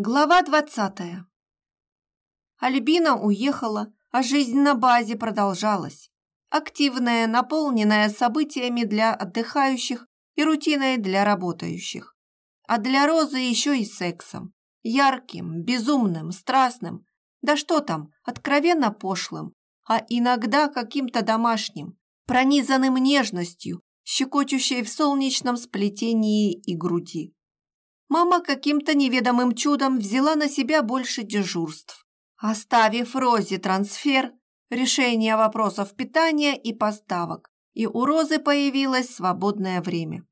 Глава двадцатая. Альбина уехала, а жизнь на базе продолжалась. Активная, наполненная событиями для отдыхающих и рутиной для работающих. А для Розы еще и сексом. Ярким, безумным, страстным. Да что там, откровенно пошлым. А иногда каким-то домашним, пронизанным нежностью, щекочущей в солнечном сплетении и груди мама каким-то неведомым чудом взяла на себя больше дежурств, оставив Розе трансфер, решение вопросов питания и поставок, и у Розы появилось свободное время.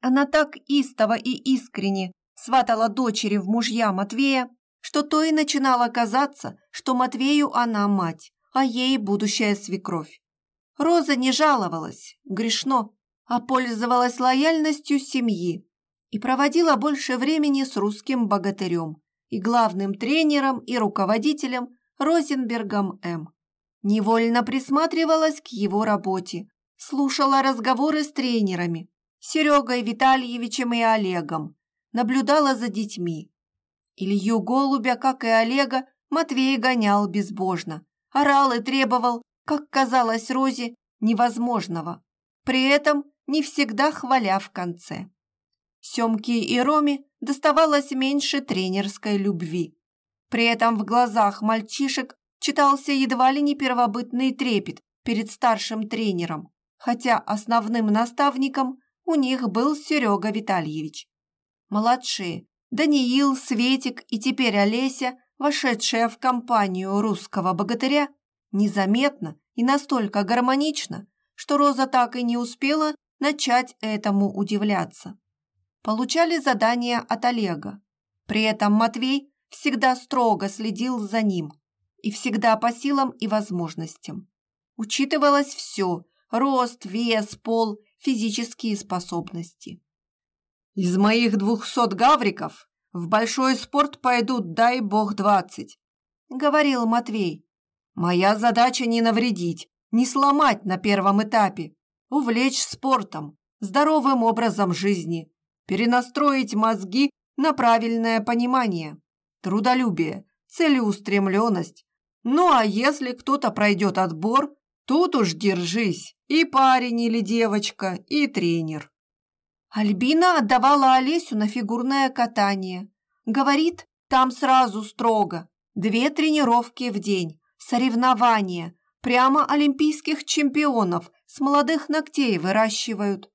Она так истово и искренне сватала дочери в мужья Матвея, что то и начинало казаться, что Матвею она мать, а ей будущая свекровь. Роза не жаловалась, грешно, а пользовалась лояльностью семьи, и проводила больше времени с русским богатырем и главным тренером и руководителем Розенбергом М. Невольно присматривалась к его работе, слушала разговоры с тренерами, Серегой Витальевичем и Олегом, наблюдала за детьми. Илью Голубя, как и Олега, Матвей гонял безбожно, орал и требовал, как казалось Розе, невозможного, при этом не всегда хваля в конце. Семке и Роме доставалось меньше тренерской любви. При этом в глазах мальчишек читался едва ли не первобытный трепет перед старшим тренером, хотя основным наставником у них был Серега Витальевич. Младшие – Даниил, Светик и теперь Олеся, вошедшая в компанию русского богатыря, незаметно и настолько гармонично, что Роза так и не успела начать этому удивляться получали задания от Олега. При этом Матвей всегда строго следил за ним и всегда по силам и возможностям. Учитывалось все – рост, вес, пол, физические способности. «Из моих двухсот гавриков в большой спорт пойдут, дай бог, двадцать», – говорил Матвей. «Моя задача не навредить, не сломать на первом этапе, увлечь спортом, здоровым образом жизни, перенастроить мозги на правильное понимание, трудолюбие, целеустремленность. Ну а если кто-то пройдет отбор, тут уж держись, и парень или девочка, и тренер. Альбина отдавала Олесю на фигурное катание. Говорит, там сразу строго. Две тренировки в день, соревнования, прямо олимпийских чемпионов с молодых ногтей выращивают.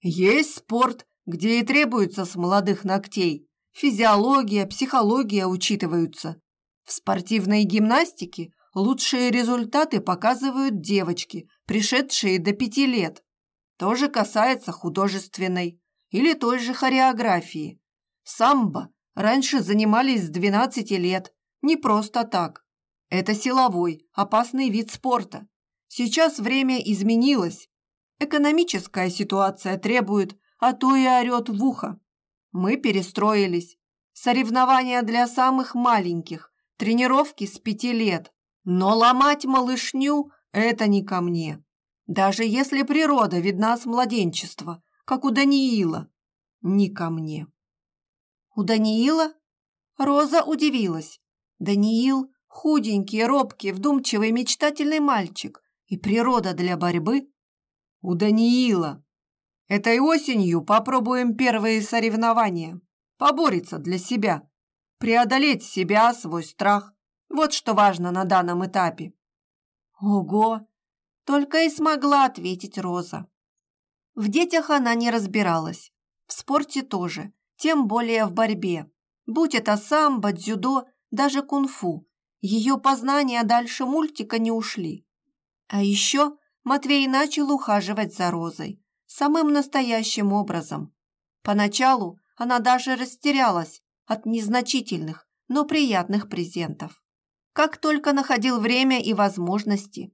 Есть спорт где и требуется с молодых ногтей. Физиология, психология учитываются. В спортивной гимнастике лучшие результаты показывают девочки, пришедшие до пяти лет. То же касается художественной или той же хореографии. Самбо раньше занимались с 12 лет, не просто так. Это силовой, опасный вид спорта. Сейчас время изменилось. Экономическая ситуация требует, а то и орет в ухо. Мы перестроились. Соревнования для самых маленьких, тренировки с пяти лет. Но ломать малышню – это не ко мне. Даже если природа видна с младенчества, как у Даниила, не ко мне. У Даниила? Роза удивилась. Даниил – худенький, робкий, вдумчивый, мечтательный мальчик. И природа для борьбы? У Даниила Этой осенью попробуем первые соревнования. Побориться для себя. Преодолеть себя, свой страх. Вот что важно на данном этапе. Ого! Только и смогла ответить Роза. В детях она не разбиралась. В спорте тоже, тем более в борьбе. Будь это самбо, дзюдо, даже кунг-фу. Ее познания дальше мультика не ушли. А еще Матвей начал ухаживать за Розой самым настоящим образом. Поначалу она даже растерялась от незначительных, но приятных презентов. Как только находил время и возможности.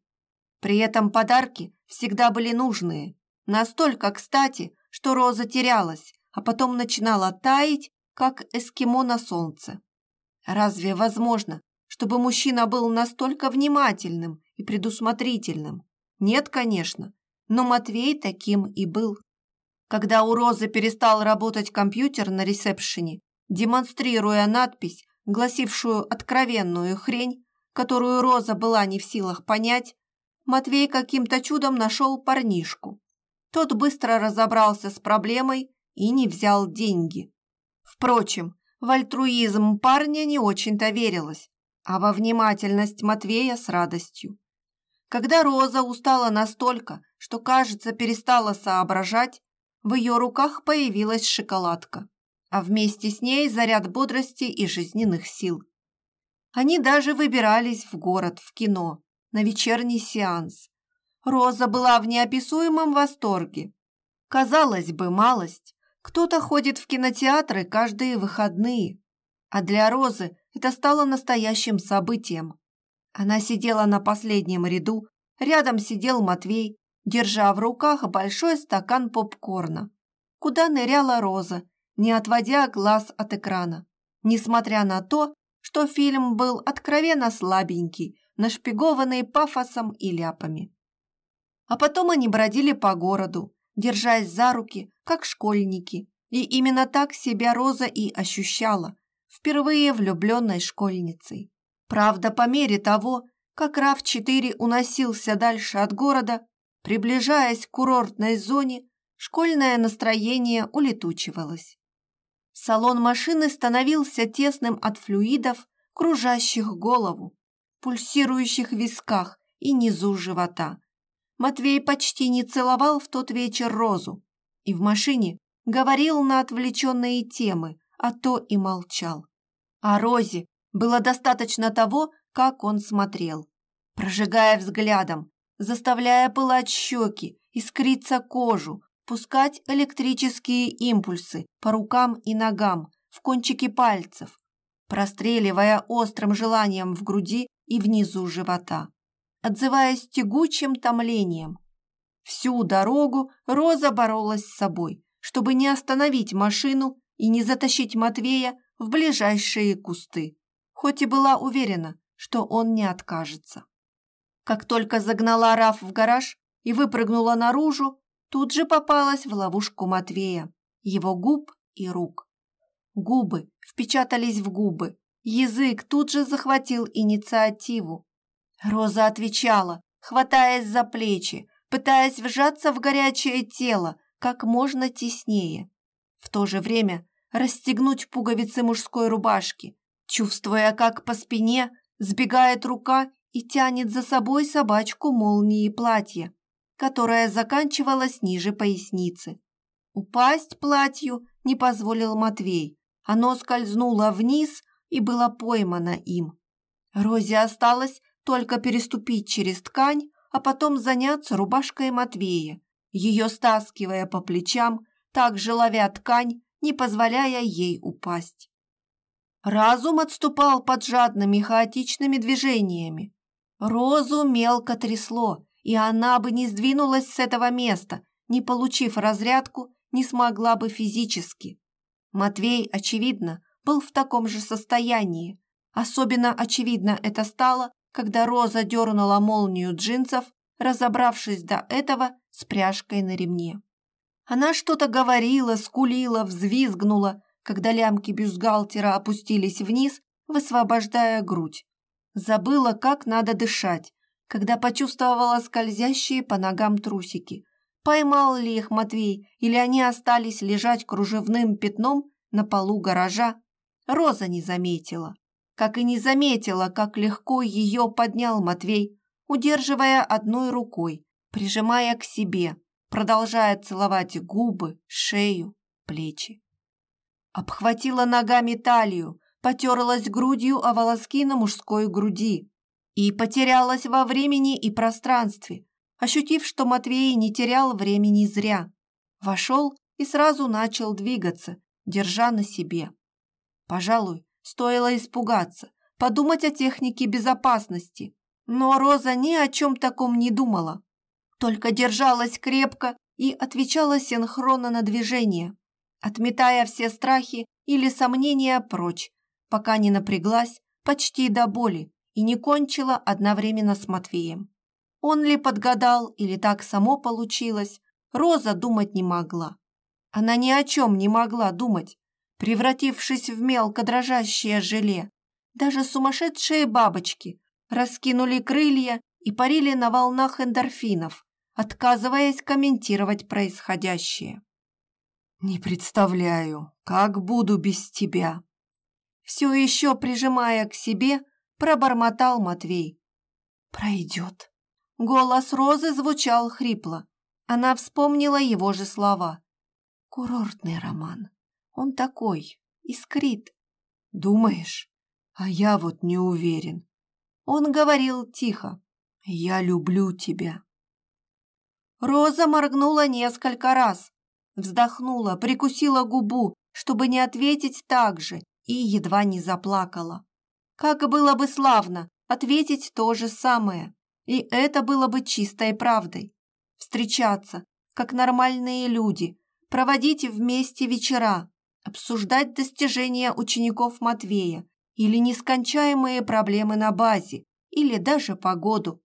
При этом подарки всегда были нужные, настолько кстати, что Роза терялась, а потом начинала таять, как эскимо на солнце. Разве возможно, чтобы мужчина был настолько внимательным и предусмотрительным? Нет, конечно, но Матвей таким и был. Когда у Розы перестал работать компьютер на ресепшене, демонстрируя надпись, гласившую откровенную хрень, которую Роза была не в силах понять, Матвей каким-то чудом нашел парнишку. Тот быстро разобрался с проблемой и не взял деньги. Впрочем, в альтруизм парня не очень-то верилось, а во внимательность Матвея с радостью. Когда Роза устала настолько, что, кажется, перестала соображать, в ее руках появилась шоколадка, а вместе с ней заряд бодрости и жизненных сил. Они даже выбирались в город, в кино, на вечерний сеанс. Роза была в неописуемом восторге. Казалось бы, малость. Кто-то ходит в кинотеатры каждые выходные, а для Розы это стало настоящим событием. Она сидела на последнем ряду, рядом сидел Матвей, держа в руках большой стакан попкорна, куда ныряла Роза, не отводя глаз от экрана, несмотря на то, что фильм был откровенно слабенький, нашпигованный пафосом и ляпами. А потом они бродили по городу, держась за руки, как школьники, и именно так себя Роза и ощущала, впервые влюбленной школьницей. Правда, по мере того, как РАВ-4 уносился дальше от города, приближаясь к курортной зоне, школьное настроение улетучивалось. Салон машины становился тесным от флюидов, кружащих голову, пульсирующих в висках и низу живота. Матвей почти не целовал в тот вечер Розу и в машине говорил на отвлеченные темы, а то и молчал. А Розе было достаточно того, как он смотрел, прожигая взглядом, заставляя пылать щеки, искриться кожу, пускать электрические импульсы по рукам и ногам, в кончики пальцев, простреливая острым желанием в груди и внизу живота, отзываясь тягучим томлением. Всю дорогу Роза боролась с собой, чтобы не остановить машину и не затащить Матвея в ближайшие кусты, хоть и была уверена, что он не откажется. Как только загнала Раф в гараж и выпрыгнула наружу, тут же попалась в ловушку Матвея, его губ и рук. Губы впечатались в губы, язык тут же захватил инициативу. Роза отвечала, хватаясь за плечи, пытаясь вжаться в горячее тело как можно теснее. В то же время расстегнуть пуговицы мужской рубашки, чувствуя, как по спине сбегает рука и тянет за собой собачку молнии платья которая заканчивалась ниже поясницы. Упасть платью не позволил Матвей. Оно скользнуло вниз и было поймано им. Розе осталось только переступить через ткань, а потом заняться рубашкой Матвея, ее стаскивая по плечам, также ловя ткань, не позволяя ей упасть. Разум отступал под жадными хаотичными движениями. Розу мелко трясло, и она бы не сдвинулась с этого места, не получив разрядку, не смогла бы физически. Матвей, очевидно, был в таком же состоянии. Особенно очевидно это стало, когда Роза дернула молнию джинсов, разобравшись до этого с пряжкой на ремне. Она что-то говорила, скулила, взвизгнула, когда лямки бюстгальтера опустились вниз, высвобождая грудь. Забыла, как надо дышать, когда почувствовала скользящие по ногам трусики. Поймал ли их Матвей, или они остались лежать кружевным пятном на полу гаража, Роза не заметила. Как и не заметила, как легко ее поднял Матвей, удерживая одной рукой, прижимая к себе, продолжая целовать губы, шею, плечи. Обхватила ногами талию, потерлась грудью о волоски на мужской груди, и потерялась во времени и пространстве, ощутив, что Матвей не терял времени зря. Вошел и сразу начал двигаться, держа на себе. Пожалуй, стоило испугаться, подумать о технике безопасности, но Роза ни о чем таком не думала, только держалась крепко и отвечала синхронно на движение, отметая все страхи или сомнения прочь, пока не напряглась почти до боли, и не кончила одновременно с Матвеем. Он ли подгадал, или так само получилось, Роза думать не могла. Она ни о чем не могла думать. превратившись в мелко дрожащее желе. Даже сумасшедшие бабочки раскинули крылья и парили на волнах эндорфинов, отказываясь комментировать происходящее. «Не представляю, как буду без тебя!» Все еще прижимая к себе, пробормотал Матвей. «Пройдет». Голос Розы звучал хрипло. Она вспомнила его же слова. «Курортный роман. Он такой, искрит. Думаешь? А я вот не уверен». Он говорил тихо. «Я люблю тебя». Роза моргнула несколько раз, вздохнула, прикусила губу, чтобы не ответить так же, и едва не заплакала. Как было бы славно ответить то же самое, и это было бы чистой правдой. Встречаться, как нормальные люди, проводить вместе вечера, обсуждать достижения учеников Матвея или нескончаемые проблемы на базе, или даже погоду.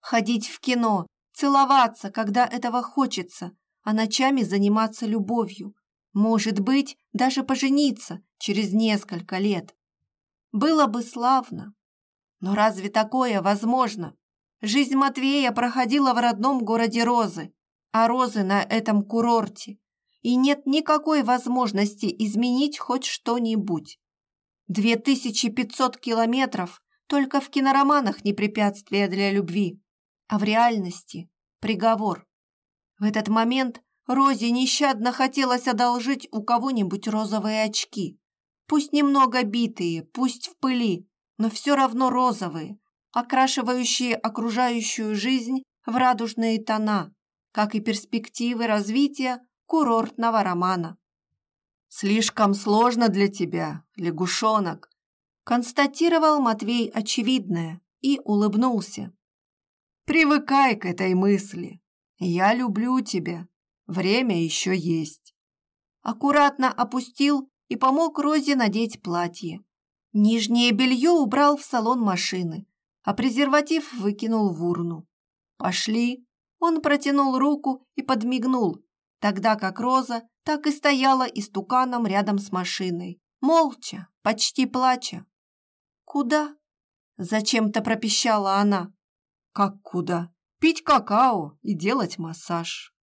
Ходить в кино, целоваться, когда этого хочется, а ночами заниматься любовью. Может быть, даже пожениться через несколько лет. Было бы славно. Но разве такое возможно? Жизнь Матвея проходила в родном городе Розы, а Розы на этом курорте. И нет никакой возможности изменить хоть что-нибудь. 2500 километров только в кинороманах не препятствие для любви, а в реальности приговор. В этот момент Розе нещадно хотелось одолжить у кого-нибудь розовые очки. Пусть немного битые, пусть в пыли, но все равно розовые, окрашивающие окружающую жизнь в радужные тона, как и перспективы развития курортного романа. «Слишком сложно для тебя, лягушонок», констатировал Матвей очевидное и улыбнулся. «Привыкай к этой мысли. Я люблю тебя. Время еще есть». Аккуратно опустил и помог Розе надеть платье. Нижнее белье убрал в салон машины, а презерватив выкинул в урну. «Пошли!» Он протянул руку и подмигнул, тогда как Роза так и стояла истуканом рядом с машиной, молча, почти плача. «Куда?» – зачем-то пропищала она. «Как куда? Пить какао и делать массаж».